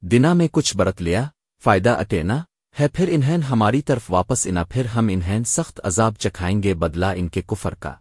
دنا میں کچھ برت لیا، فائدہ اٹینا، ہے پھر انہیں ہماری طرف واپس انا، پھر ہم انہیں سخت عذاب چکھائیں گے، بدلہ ان کے کفر کا۔